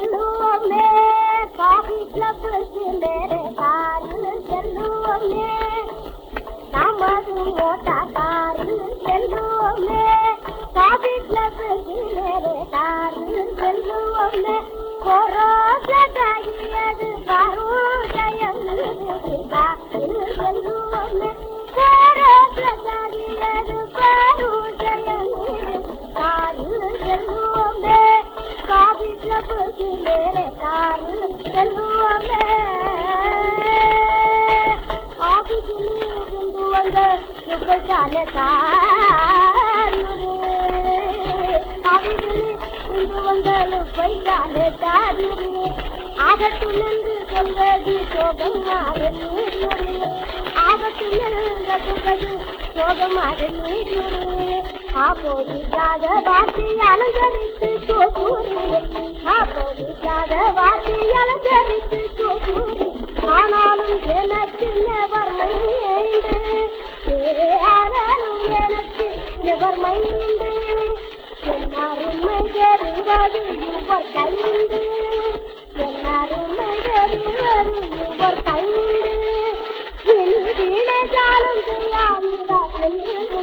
செல்லுவோமே coffee கிளப்புக்கு மேலே car செல்லுவோமே நமது மோட்டா காரு செல்லுவோமே காஃபி கிளப்புக்கு மேலே காரு செல்லுவோமே கொரோசதாகியது பருஜயம் காரு செல்லுவோமே கொரோசதாகியது பருஜயம் காரு செல்லுவோமே காஃபி மேலே காரு செல்லுவோமே ஆபீஸில் இருந்து வந்த சுபசால காரு ஆபீஸில் இருந்து வந்த சுபசால ஆபத்திலிருந்து சொல்வது சோகமாக நீர் ஆபத்திலிருந்து சொல்வது சோகமாக நீர் ஆபோதிக்காத வாசி அலங்கரித்து சோகூரி ஆபோதிக்காத வாசி அலங்கரித்து சோகூரி ஆனாலும் எனக்கு நெவர் மைண்டு ஆனாலும் எனக்கு நெவர் மைண்டு எல்லாருமை தெரிவது யுவர் கைண்டு எல்லாருமை தெரிவது கைண்டு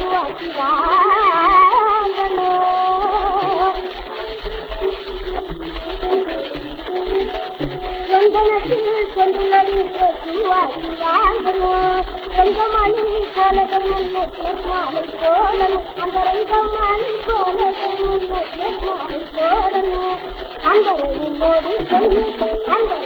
செல்லுவாக்கி வாங்கணும் சொந்தனத்தில் சொல்லுவது பேசுவாக்கி வாங்கணும் சொந்தமணி கோலகம் மாலை போடணும் அந்த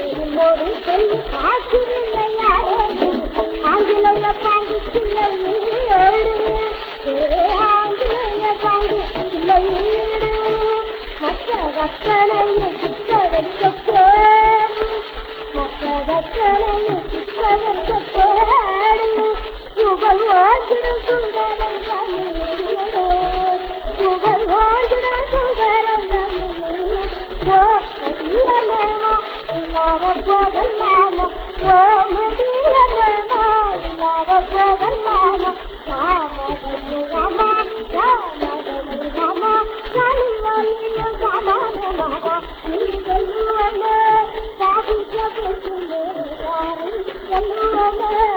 ಮಕ್ಕಳನ್ನು ಚಿಕ್ಕವೆಚ್ಚಕ್ಕೆ ಮಕ್ಕಳ ಮಕ್ಕಳನ್ನು ಚಿಕ್ಕವೆಚ್ಚಕ್ಕೆ ಹಾಡು ಸುಭವಾಸಿನ ಸುಂದರ ಸುಭವಾಸಿನ ಸುಂದರ ಇಲ್ಲವ ಪ್ರಗಲ್ಮಾನ ಮದಿರ ಮಾನ ಇಲ್ಲವ ಪ್ರಗಲ್ಮಾನ ராமான